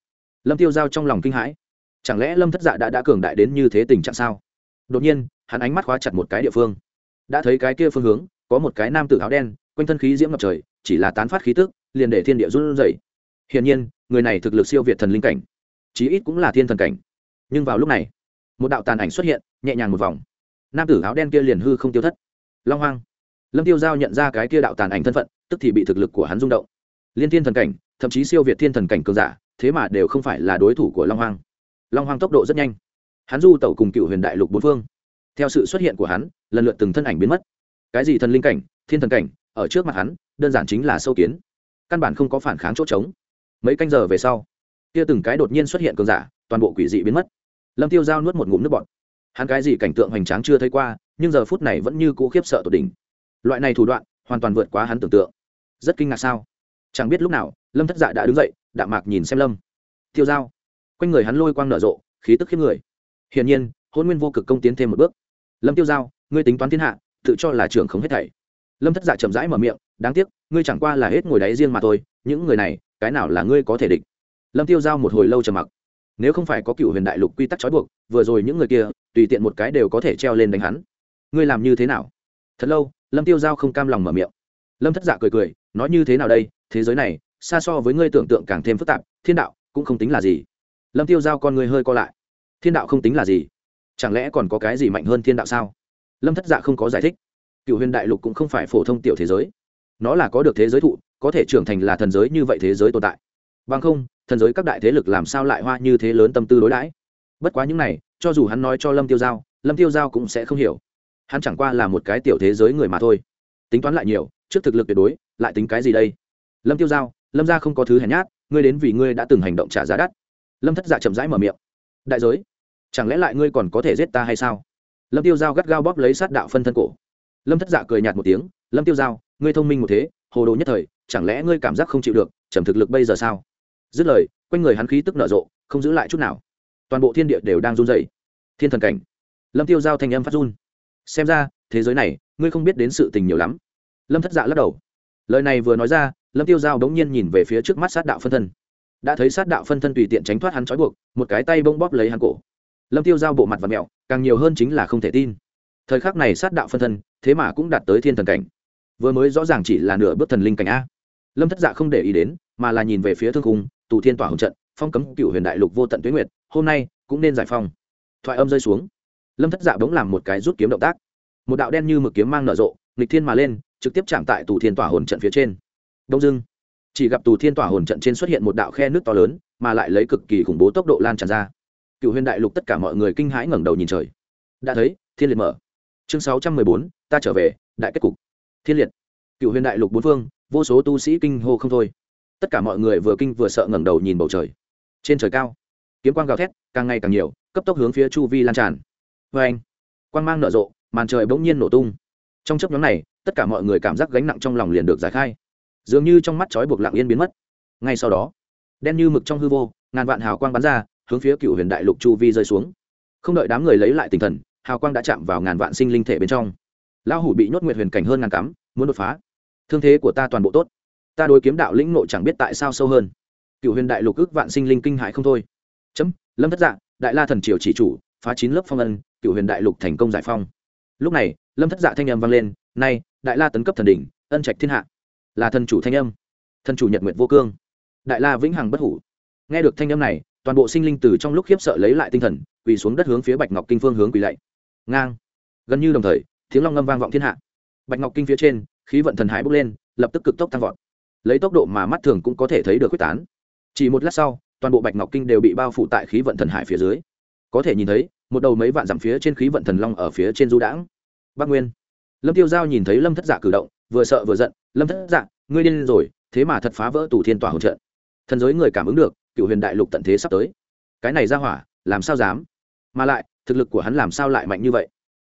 Lâm tiêu giao trong lòng kinh hãi. Chẳng lẽ lâm thất dạ đã đã cường đại đến như thế tình trạng sao? Đột nhiên, hắn ánh mắt khóa chặt một cái địa phương. Đã thấy cái kia phương hướng, có một cái nam tử áo đen, quanh thân khí diễm ngập trời, chỉ là tán phát khí tức, liền để thiên địa run rẩy. Hiển nhiên, người này thực lực siêu việt thần linh cảnh. Chí ít cũng là thiên thần cảnh. Nhưng vào lúc này, một đạo tàn ảnh xuất hiện, nhẹ nhàng một vòng nam tử áo đen kia liền hư không tiêu thất. Long hoang. Lâm tiêu giao nhận ra cái kia đạo tàn ảnh thân phận, tức thì bị thực lực của hắn rung động. Liên thiên thần cảnh, thậm chí siêu việt thiên thần cảnh cường giả, thế mà đều không phải là đối thủ của long hoang. Long hoang tốc độ rất nhanh. Hắn du tẩu cùng cựu huyền đại lục bốn phương. Theo sự xuất hiện của hắn, lần lượt từng thân ảnh biến mất. Cái gì thần linh cảnh, thiên thần cảnh, ở trước mặt hắn, đơn giản chính là sâu kiến. Căn bản không có phản kháng chỗ trống. Mấy canh giờ về sau, kia từng cái đột nhiên xuất hiện cường giả, toàn bộ quỷ dị biến mất. Lâm tiêu giao nuốt một ngụm nước bọt hắn cái gì cảnh tượng hoành tráng chưa thấy qua, nhưng giờ phút này vẫn như cũ khiếp sợ tột đỉnh. Loại này thủ đoạn, hoàn toàn vượt quá hắn tưởng tượng. Rất kinh ngạc sao? Chẳng biết lúc nào, lâm thất dạ đã đứng dậy, đạm mạc nhìn xem lâm. Tiêu dao quanh người hắn lôi quang nở rộ, khí tức khiếp người. Hiển nhiên hôn nguyên vô cực công tiến thêm một bước. Lâm tiêu giao, ngươi tính toán thiên hạ, tự cho là trưởng không hết thảy. Lâm thất dạ chậm rãi mở miệng, đáng tiếc, ngươi chẳng qua là hết ngồi đáy riêng mà thôi, những người này, cái nào là ngươi có thể địch? Lâm tiêu giao một hồi lâu trầm mặc nếu không phải có cựu huyền đại lục quy tắc trói buộc, vừa rồi những người kia, tùy tiện một cái đều có thể treo lên đánh hắn. Ngươi làm như thế nào? Thật lâu, lâm tiêu giao không cam lòng mở miệng. Lâm thất dạ cười cười, nói như thế nào đây? Thế giới này, xa so với ngươi tưởng tượng càng thêm phức tạp, thiên đạo cũng không tính là gì. Lâm tiêu giao con ngươi hơi co lại. Thiên đạo không tính là gì? Chẳng lẽ còn có cái gì mạnh hơn thiên đạo sao? Lâm thất dạ không có giải thích. Cựu huyền đại lục cũng không phải phổ thông tiểu thế giới. Nó là có được thế giới thụ, có thể trưởng thành là thần giới như vậy thế giới tồn tại bằng không, thần giới các đại thế lực làm sao lại hoa như thế lớn tâm tư đối đãi? Bất quá những này, cho dù hắn nói cho lâm tiêu giao, lâm tiêu giao cũng sẽ không hiểu. Hắn chẳng qua là một cái tiểu thế giới người mà thôi. Tính toán lại nhiều, trước thực lực tuyệt đối, lại tính cái gì đây? Lâm tiêu giao, lâm gia không có thứ hèn nhát, ngươi đến vì ngươi đã từng hành động trả giá đắt. Lâm thất dạ chậm rãi mở miệng. Đại giới, chẳng lẽ lại ngươi còn có thể giết ta hay sao? Lâm tiêu giao gắt gao bóp lấy sát đạo phân thân cổ. Lâm thất dạ cười nhạt một tiếng. Lâm tiêu giao, ngươi thông minh một thế, hồ đồ nhất thời, chẳng lẽ ngươi cảm giác không chịu được trầm thực lực bây giờ sao? Dứt lời, quanh người hắn khí tức nở rộ, không giữ lại chút nào. Toàn bộ thiên địa đều đang run rẩy. Thiên thần cảnh. Lâm tiêu giao thanh âm phát run. Xem ra, thế giới này, ngươi không biết đến sự tình nhiều lắm. Lâm thất dạ lắc đầu. Lời này vừa nói ra, lâm tiêu giao đống nhiên nhìn về phía trước mắt sát đạo phân thân. Đã thấy sát đạo phân thân tùy tiện tránh thoát hắn trói buộc, một cái tay bông bóp lấy hắn cổ. Lâm tiêu giao bộ mặt và mẹo càng nhiều hơn chính là không thể tin. Thời khắc này sát đạo phân thân, thế mà cũng đạt tới thiên thần cảnh. Vừa mới rõ ràng chỉ là nửa bước thần linh cảnh a lâm thất dạ không để ý đến, mà là nhìn về phía thương khung, tù thiên tỏa hồng trận, phong cấm cựu huyền đại lục vô tận tuyến nguyệt, hôm nay cũng nên giải phong thoại âm rơi xuống. Lâm thất dạ bỗng làm một cái rút kiếm động tác. Một đạo đen như mực kiếm mang nở rộ, nghịch thiên mà lên, trực tiếp chạm tại tù thiên tỏa hồn trận phía trên. Đông dưng chỉ gặp tù thiên tỏa hồn trận trên xuất hiện một đạo khe nước to lớn, mà lại lấy cực kỳ khủng bố tốc độ lan tràn ra. Cựu huyền đại lục tất cả mọi người kinh hãi ngẩng đầu nhìn trời. Đã thấy, thiên liệt mở. Chương sáu trăm mười bốn, ta trở về, đại kết cục. Thiên liệt. Cựu huyền đại lục bốn phương vô số tu sĩ kinh hô không thôi. Tất cả mọi người vừa kinh vừa sợ ngẩng đầu nhìn bầu trời. Trên trời cao, kiếm quang gào thét, càng ngày càng nhiều, cấp tốc hướng phía chu vi lan tràn. Vê anh, quang mang nở rộ, màn trời bỗng nhiên nổ tung. Trong chấp nhóm này, tất cả mọi người cảm giác gánh nặng trong lòng liền được giải khai. Dường như trong mắt trói buộc lặng yên biến mất. Ngay sau đó, đen như mực trong hư vô, ngàn vạn hào quang bắn ra, hướng phía cựu huyền đại lục chu vi rơi xuống. Không đợi đám người lấy lại tinh thần, hào quang đã chạm vào ngàn vạn sinh linh thể bên trong. Lão hủ bị nhốt nguyệt huyền cảnh hơn ngàn cắm, muốn đột phá thương thế của ta toàn bộ tốt. Ta đối kiếm đạo lĩnh nộ chẳng biết tại sao sâu hơn. Cựu huyền đại lục ước vạn sinh linh kinh hại không thôi. Chấm, lâm thất dạ đại la thần triều chỉ chủ, phá chín lớp phong ân, cựu huyền đại lục thành công giải phong. Lúc này, lâm thất dạ thanh âm vang lên, nay, đại la tấn cấp thần đỉnh, ân trạch thiên hạ. Là thần chủ thanh âm. Thần chủ nhật nguyện vô cương. Đại la vĩnh hằng bất hủ. Nghe được thanh âm này, toàn bộ sinh linh từ trong lúc khiếp sợ lấy lại tinh thần, quỳ xuống đất hướng phía bạch ngọc kinh phương hướng quỳ lạy. Ngang. Gần như đồng thời, tiếng long ngâm vang vọng thiên hạ. Bạch ngọc kinh phía trên khí vận thần hải bốc lên, lập tức cực tốc tăng vọt. Lấy tốc độ mà mắt thường cũng có thể thấy được quyết tán. Chỉ một lát sau, toàn bộ bạch ngọc kinh đều bị bao phủ tại khí vận thần hải phía dưới. Có thể nhìn thấy, một đầu mấy vạn dặm phía trên khí vận thần long ở phía trên du đãng. Bắc nguyên. Lâm tiêu giao nhìn thấy lâm thất dạ cử động, vừa sợ vừa giận, lâm thất dạ ngươi điên rồi, thế mà thật phá vỡ tủ thiên tỏa hỗ trợ thần giới người cảm ứng được, cựu huyền đại lục tận thế sắp tới. Cái này ra hỏa, làm sao dám? Mà lại, thực lực của hắn làm sao lại mạnh như vậy?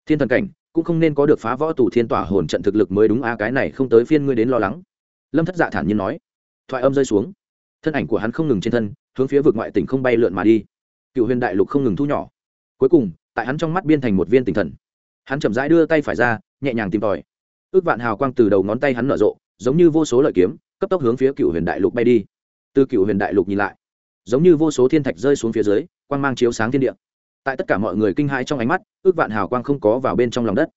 Thiên thần cảnh cũng không nên có được phá võ tù thiên tỏa hồn trận thực lực mới đúng a, cái này không tới phiên ngươi đến lo lắng. Lâm thất dạ thản nhiên nói. Thoại âm rơi xuống. Thân ảnh của hắn không ngừng trên thân, hướng phía vực ngoại tỉnh không bay lượn mà đi. Cựu huyền đại lục không ngừng thu nhỏ. Cuối cùng, tại hắn trong mắt biên thành một viên tinh thần. Hắn chậm rãi đưa tay phải ra, nhẹ nhàng tìm tòi. Ước vạn hào quang từ đầu ngón tay hắn nở rộ, giống như vô số lợi kiếm, cấp tốc hướng phía cựu huyền đại lục bay đi. Từ cựu huyền đại lục nhìn lại, giống như vô số thiên thạch rơi xuống phía dưới, quang mang chiếu sáng thiên địa tại tất cả mọi người kinh hãi trong ánh mắt, ước vạn hào quang không có vào bên trong lòng đất.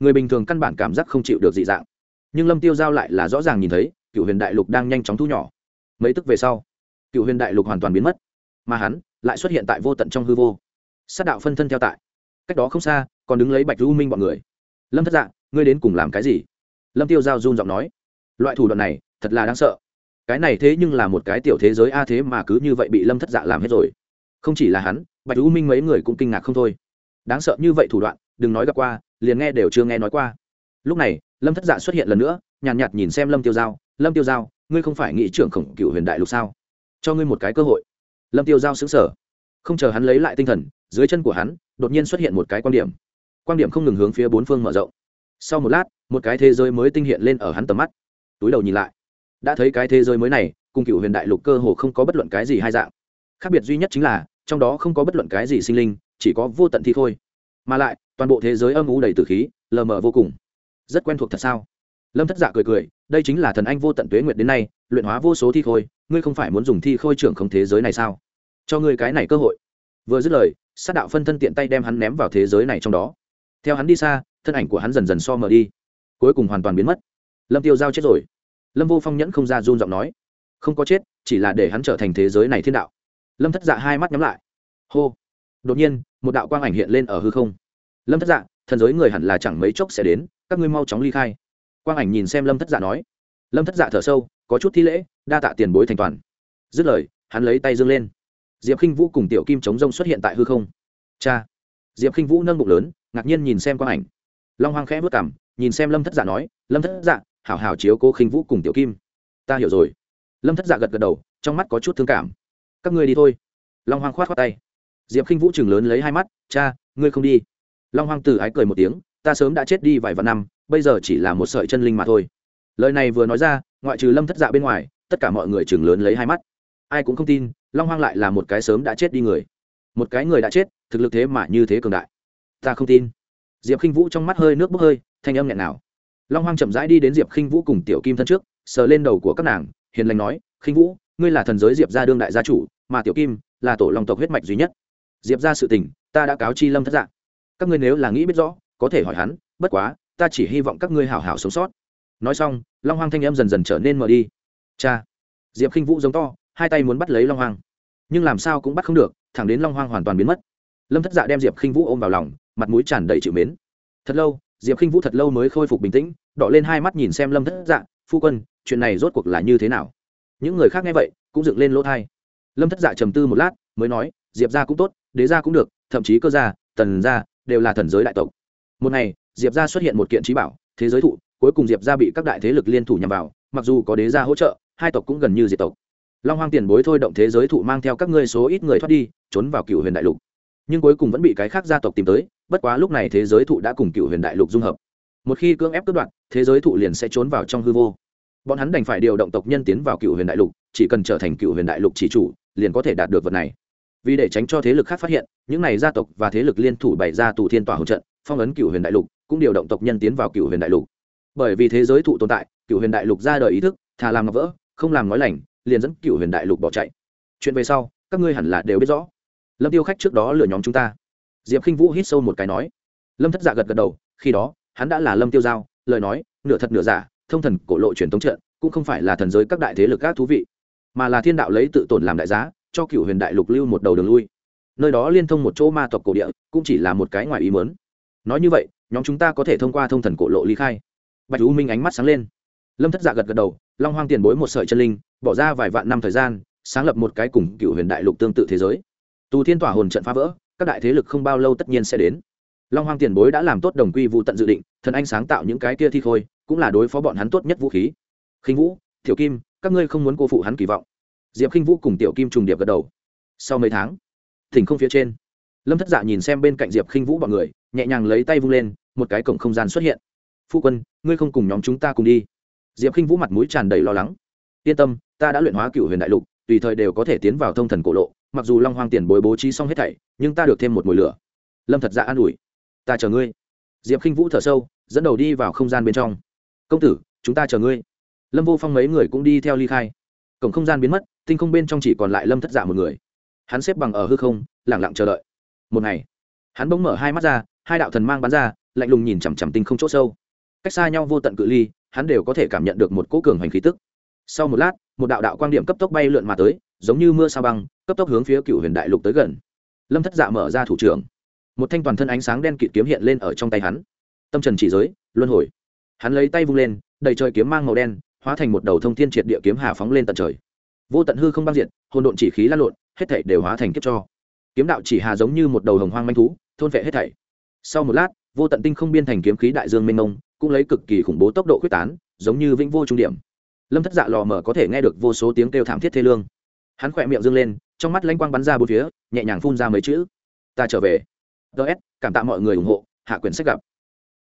Người bình thường căn bản cảm giác không chịu được dị dạng. Nhưng lâm tiêu giao lại là rõ ràng nhìn thấy cựu huyền đại lục đang nhanh chóng thu nhỏ. Mấy tức về sau cựu huyền đại lục hoàn toàn biến mất. Mà hắn lại xuất hiện tại vô tận trong hư vô. Sát đạo phân thân theo tại. Cách đó không xa, còn đứng lấy bạch lưu minh bọn người. Lâm thất dạng ngươi đến cùng làm cái gì? Lâm tiêu giao run giọng nói. Loại thủ đoạn này, thật là đáng sợ. Cái này thế nhưng là một cái tiểu thế giới a thế mà cứ như vậy bị lâm thất dạ làm hết rồi không chỉ là hắn bạch u minh mấy người cũng kinh ngạc không thôi. Đáng sợ như vậy thủ đoạn đừng nói gặp qua liền nghe đều chưa nghe nói qua. Lúc này lâm thất dạ xuất hiện lần nữa nhàn nhạt, nhạt nhìn xem lâm tiêu giao. Lâm tiêu giao ngươi không phải nghị trưởng khổng cựu huyền đại lục sao? Cho ngươi một cái cơ hội. Lâm tiêu giao xứng sở không chờ hắn lấy lại tinh thần dưới chân của hắn đột nhiên xuất hiện một cái quan điểm. Quan điểm không ngừng hướng phía bốn phương mở rộng. Sau một lát một cái thế giới mới tinh hiện lên ở hắn tầm mắt. Túi đầu nhìn lại. Đã thấy cái thế giới mới này cùng cựu huyền đại lục cơ hồ không có bất luận cái gì hai dạng khác biệt duy nhất chính là, trong đó không có bất luận cái gì sinh linh, chỉ có vô tận thi thôi mà lại, toàn bộ thế giới âm u đầy từ khí, lờ mờ vô cùng. Rất quen thuộc thật sao? Lâm thất giả cười cười, đây chính là thần anh vô tận tuế nguyệt đến nay, luyện hóa vô số thi khôi, ngươi không phải muốn dùng thi khôi trưởng không thế giới này sao? Cho ngươi cái này cơ hội. Vừa dứt lời, sát đạo phân thân tiện tay đem hắn ném vào thế giới này trong đó. Theo hắn đi xa, thân ảnh của hắn dần dần so mờ đi. Cuối cùng hoàn toàn biến mất. Lâm tiêu giao chết rồi. Lâm vô phong nhẫn không ra run giọng nói, không có chết, chỉ là để hắn trở thành thế giới này thiên đạo lâm thất dạ hai mắt nhắm lại. Hô. Đột nhiên, một đạo quang ảnh hiện lên ở hư không. Lâm thất dạ thần giới người hẳn là chẳng mấy chốc sẽ đến, các ngươi mau chóng ly khai. Quang ảnh nhìn xem lâm thất dạ nói. Lâm thất dạ thở sâu, có chút thi lễ, đa tạ tiền bối thành toàn. Dứt lời, hắn lấy tay dương lên. Diệp k i n h vũ cùng tiểu kim chống rông xuất hiện tại hư không. Cha. Diệp k i n h vũ nâng bụng lớn, ngạc nhiên nhìn xem quang ảnh. Long hoang khẽ vất cảm nhìn xem lâm thất dạ nói, lâm thất dạ hảo hảo chiếu cố khinh vũ cùng tiểu kim. Ta hiểu rồi. Lâm thất dạ gật gật đầu, trong mắt có chút thương cảm các ngươi đi thôi. Long hoang khoát khoát tay. Diệp khinh vũ chừng lớn lấy hai mắt, cha, ngươi không đi. Long hoang từ ái cười một tiếng, ta sớm đã chết đi vài vạn năm, bây giờ chỉ là một sợi chân linh mà thôi. Lời này vừa nói ra, ngoại trừ lâm thất dạ bên ngoài, tất cả mọi người chừng lớn lấy hai mắt. Ai cũng không tin, long hoang lại là một cái sớm đã chết đi người. Một cái người đã chết, thực lực thế mà như thế cường đại. Ta không tin. Diệp khinh vũ trong mắt hơi nước bốc hơi, thanh âm nghẹn nào long hoang chậm rãi đi đến diệp khinh vũ cùng tiểu kim thân trước, sờ lên đầu của các nàng, hiền lành nói, khinh vũ ngươi là thần giới diệp gia đương đại gia chủ, mà tiểu kim là tổ lòng tộc huyết mạch duy nhất. Diệp ra sự tình, ta đã cáo chi lâm thất dạng. Các ngươi nếu là nghĩ biết rõ, có thể hỏi hắn, bất quá, ta chỉ hy vọng các ngươi hảo hảo sống sót. Nói xong, long hoang thanh em dần dần trở nên mờ đi. Cha! Diệp khinh vũ giống to, hai tay muốn bắt lấy long hoang. Nhưng làm sao cũng bắt không được, thẳng đến long hoang hoàn toàn biến mất. Lâm thất dạ đem diệp khinh vũ ôm vào lòng, mặt mũi tràn đầy chịu mến. Thật lâu, diệp khinh vũ thật lâu mới khôi phục bình tĩnh đọ lên hai mắt nhìn xem lâm thất dạ phu quân, chuyện này rốt cuộc là như thế nào? Những người khác nghe vậy, cũng dựng lên lỗ thai. Lâm thất dạ trầm tư một lát, mới nói, diệp ra cũng tốt, đế ra cũng được, thậm chí cơ gia, tần gia đều là thần giới đại tộc. Một ngày, diệp ra xuất hiện một kiện trí bảo, thế giới thụ, cuối cùng diệp ra bị các đại thế lực liên thủ nhằm vào, mặc dù có đế gia hỗ trợ, hai tộc cũng gần như diệt tộc. Long hoang tiền bối thôi động thế giới thụ mang theo các ngươi số ít người thoát đi, trốn vào cựu huyền đại lục. Nhưng cuối cùng vẫn bị cái khác gia tộc tìm tới, bất quá lúc này thế giới thụ đã cùng cựu huyền đại lục dung hợp. Một khi cưỡng ép cướp đoạt, thế giới thụ liền sẽ trốn vào trong hư vô bọn hắn đành phải điều động tộc nhân tiến vào cựu huyền đại lục, chỉ cần trở thành cựu huyền đại lục chỉ chủ, liền có thể đạt được vật này. Vì để tránh cho thế lực khác phát hiện, những n à y gia tộc và thế lực liên thủ bày ra tù thiên tòa hỗ trận, phong ấn cựu huyền đại lục, cũng điều động tộc nhân tiến vào cựu huyền đại lục. Bởi vì thế giới thụ tồn tại, cựu huyền đại lục ra đời ý thức, thà làm ngọc vỡ, không làm nói lành, liền dẫn cựu huyền đại lục bỏ chạy. Chuyện về sau, các ngươi hẳn là đều biết rõ. Lâm tiêu khách trước đó lừa nhóm chúng ta. Diệp k i n h vũ hít sâu một cái nói. Lâm thất dạ gật gật đầu, khi đó, hắn đã là lâm tiêu giao, lời nói, nửa thật nửa giả thông thần cổ lộ truyền thống trận, cũng không phải là thần giới các đại thế lực các thú vị, mà là thiên đạo lấy tự tổn làm đại giá, cho cựu huyền đại lục lưu một đầu đường lui. Nơi đó liên thông một chỗ ma tộc cổ địa, cũng chỉ là một cái ngoài ý mớn nói như vậy, nhóm chúng ta có thể thông qua thông thần cổ lộ ly khai. Bạch u minh ánh mắt sáng lên. Lâm thất dạ gật gật đầu, long hoang tiền bối một sợi chân linh, bỏ ra vài vạn năm thời gian, sáng lập một cái cùng cựu huyền đại lục tương tự thế giới. Tù thiên tỏa hồn trận phá vỡ, các đại thế lực không bao lâu tất nhiên sẽ đến. Long hoang tiền bối đã làm tốt đồng quy vụ tận dự định, thần anh sáng tạo những cái kia thi khôi cũng là đối phó bọn hắn tốt nhất vũ khí. Khinh vũ, tiểu kim, các ngươi không muốn cô phụ hắn kỳ vọng. Diệp khinh vũ cùng tiểu kim trùng điệp gật đầu. Sau mấy tháng, thỉnh không phía trên. Lâm thất dạ nhìn xem bên cạnh diệp khinh vũ bọn người, nhẹ nhàng lấy tay vung lên, một cái cổng không gian xuất hiện. Phu quân, ngươi không cùng nhóm chúng ta cùng đi. Diệp khinh vũ mặt mũi tràn đầy lo lắng. Yên tâm, ta đã luyện hóa cựu huyền đại lục, tùy thời đều có thể tiến vào thông thần cổ lộ, mặc dù long hoang tiền bối bố trí xong hết thảy, nhưng ta được thêm một mùi lửa. Lâm thật dạ an ủi. Ta chờ ngươi. Diệp Khinh vũ thở sâu, dẫn đầu đi vào không gian bên trong công tử, chúng ta chờ ngươi. Lâm vô phong mấy người cũng đi theo ly khai. Cổng không gian biến mất, tinh không bên trong chỉ còn lại lâm thất giả một người. Hắn xếp bằng ở hư không lẳng lặng chờ đợi. Một ngày, hắn bỗng mở hai mắt ra, hai đạo thần mang bắn ra, lạnh lùng nhìn chằm chằm tinh không chỗ sâu. Cách xa nhau vô tận cự ly, hắn đều có thể cảm nhận được một cỗ cường hành khí tức. Sau một lát, một đạo đạo quan điểm cấp tốc bay lượn mà tới, giống như mưa sao băng, cấp tốc hướng phía cựu huyền đại lục tới gần. Lâm thất dạ mở ra thủ trưởng. Một thanh toàn thân ánh sáng đen kịt kiếm hiện lên ở trong tay hắn. Tâm trần chỉ giới, luân hồi hắn lấy tay vung lên, đầy trời kiếm mang màu đen, hóa thành một đầu thông thiên triệt địa kiếm hà phóng lên tận trời. Vô tận hư không băng diệt, hồn độn chỉ khí lăn lộn, hết thảy đều hóa thành kiếp cho. Kiếm đạo chỉ hà giống như một đầu hồng hoang manh thú, thôn vệ hết thảy. Sau một lát, vô tận tinh không biên thành kiếm khí đại dương mênh mông, cũng lấy cực kỳ khủng bố tốc độ quyết tán, giống như vĩnh vô trung điểm. Lâm thất dạ lò mở có thể nghe được vô số tiếng kêu thảm thiết thê lương. Hắn khỏe miệng dâng lên, trong mắt lanh quang bắn ra bốn phía, nhẹ nhàng phun ra mấy chữ. Ta trở về. Ts cảm tạ mọi người ủng hộ, hạ quyển sách gặp.